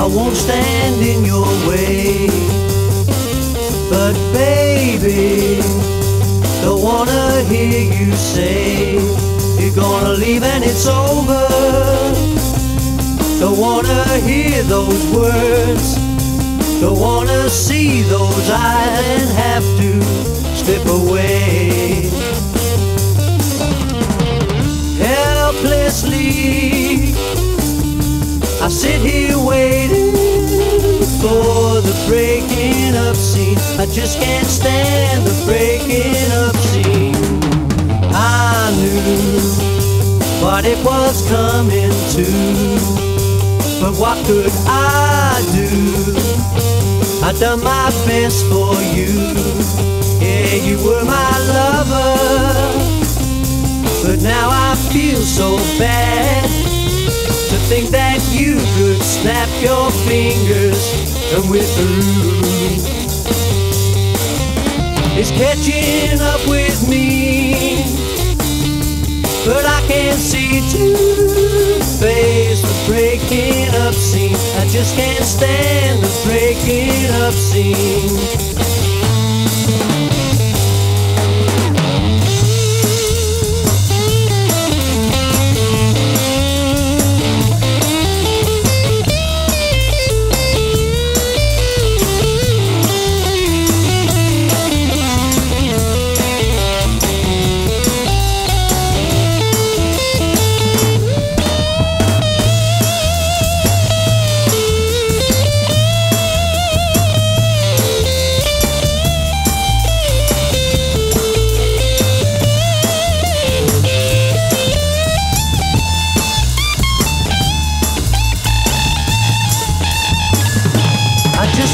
I won't stand in your way. But baby, don't wanna hear you say you're gonna leave and it's over. Don't wanna hear those words. Don't wanna see those eyes and have to slip away. The breaking up scene. I just can't stand the breaking up scene. I knew what it was coming to, but what could I do? I done my best for you. Yeah, you were my lover, but now I feel so bad to think that you could snap your fingers and we're through. It's catching up with me, but I can't see to face the breaking up scene. I just can't stand the breaking up scene.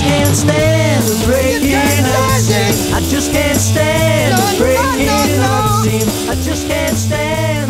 Can't stand the breaking up scene. I just can't stand the breaking up scene. I just can't stand.